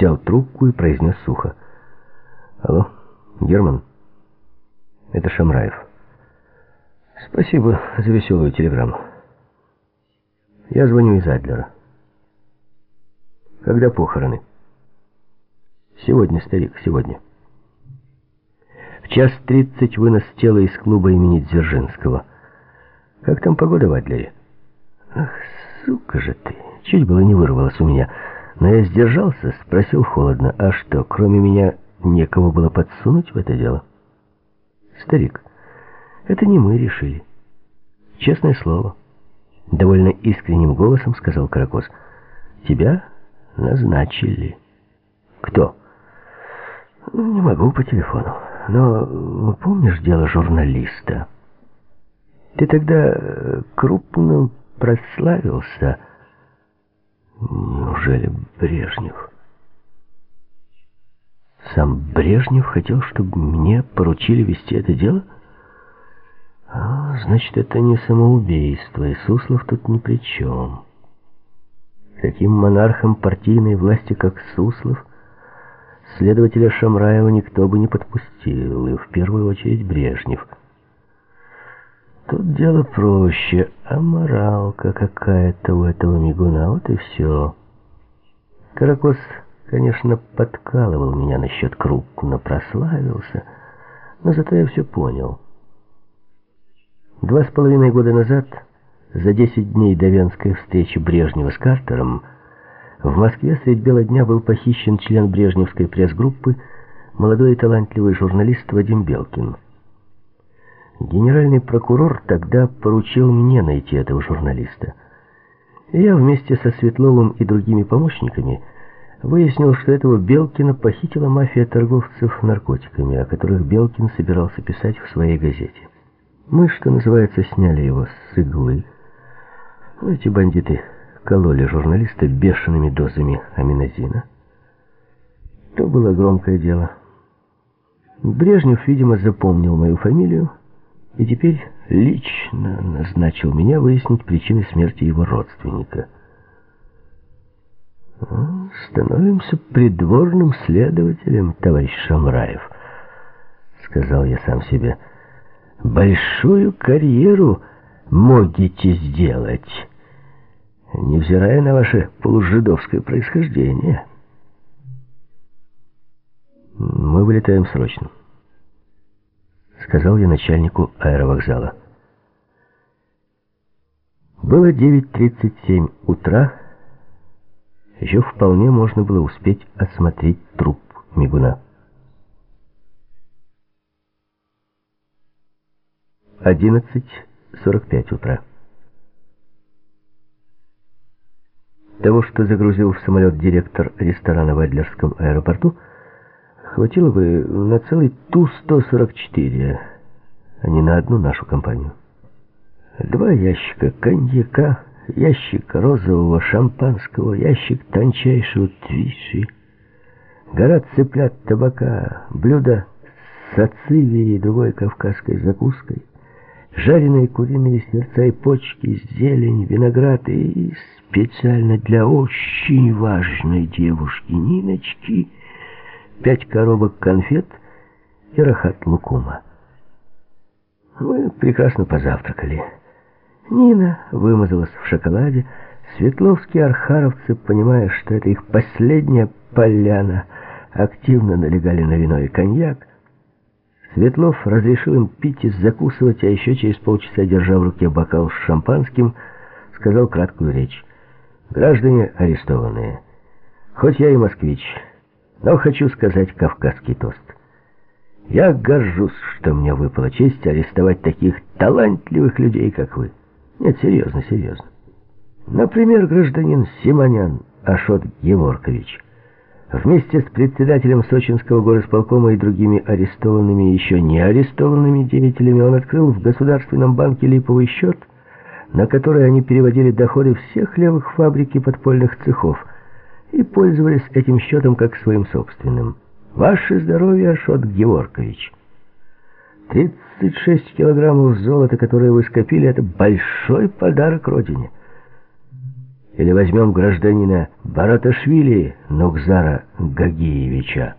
взял трубку и произнес сухо. «Алло, Герман, это Шамраев. Спасибо за веселую телеграмму. Я звоню из Адлера. Когда похороны?» «Сегодня, старик, сегодня». В час тридцать вынос тела из клуба имени Дзержинского. Как там погода в Адлере? Ах, сука же ты! Чуть было не вырвалось у меня. Но я сдержался, спросил холодно, а что, кроме меня некого было подсунуть в это дело? Старик, это не мы решили. Честное слово. Довольно искренним голосом сказал Каракос. Тебя назначили. Кто? Не могу по телефону. Но помнишь дело журналиста? Ты тогда э, крупно прославился. Неужели Брежнев? Сам Брежнев хотел, чтобы мне поручили вести это дело? А, значит, это не самоубийство, и Суслов тут ни при чем. Таким монархом партийной власти, как Суслов, следователя Шамраева никто бы не подпустил, и в первую очередь Брежнев — Тут дело проще, а моралка какая-то у этого мигуна, вот и все. Каракос, конечно, подкалывал меня насчет крупно прославился, но зато я все понял. Два с половиной года назад, за десять дней до венской встречи Брежнева с Картером, в Москве средь бела дня был похищен член брежневской пресс-группы, молодой и талантливый журналист Вадим Белкин. Генеральный прокурор тогда поручил мне найти этого журналиста. Я вместе со Светловым и другими помощниками выяснил, что этого Белкина похитила мафия торговцев наркотиками, о которых Белкин собирался писать в своей газете. Мы, что называется, сняли его с иглы. Эти бандиты кололи журналиста бешеными дозами аминозина. То было громкое дело. Брежнев, видимо, запомнил мою фамилию, и теперь лично назначил меня выяснить причины смерти его родственника. «Становимся придворным следователем, товарищ Шамраев», — сказал я сам себе. «Большую карьеру можете сделать, невзирая на ваше полужидовское происхождение». «Мы вылетаем срочно» сказал я начальнику аэровокзала. Было 9.37 утра. Еще вполне можно было успеть осмотреть труп мигуна. 11.45 утра. Того, что загрузил в самолет директор ресторана в Адлерском аэропорту, Хватило бы на целый Ту-144, а не на одну нашу компанию. Два ящика коньяка, ящик розового шампанского, ящик тончайшего твиши, гора цыплят табака, блюдо с ацивией и другой кавказской закуской, жареные куриные сердца и почки, зелень, виноград и специально для очень важной девушки Ниночки — пять коробок конфет и рахат лукума. Мы прекрасно позавтракали. Нина вымазалась в шоколаде. Светловские архаровцы, понимая, что это их последняя поляна, активно налегали на вино и коньяк. Светлов разрешил им пить и закусывать, а еще через полчаса, держа в руке бокал с шампанским, сказал краткую речь. «Граждане арестованные, хоть я и москвич, но хочу сказать кавказский тост. Я горжусь, что мне выпала честь арестовать таких талантливых людей, как вы. Нет, серьезно, серьезно. Например, гражданин Симонян Ашот Геворкович. Вместе с председателем Сочинского горосполкома и другими арестованными и еще не арестованными деятелями он открыл в Государственном банке липовый счет, на который они переводили доходы всех левых фабрик и подпольных цехов – и пользовались этим счетом как своим собственным. Ваше здоровье, Ашот Геворкович. 36 килограммов золота, которые вы скопили, это большой подарок Родине. Или возьмем гражданина Бараташвили Нокзара Гагиевича.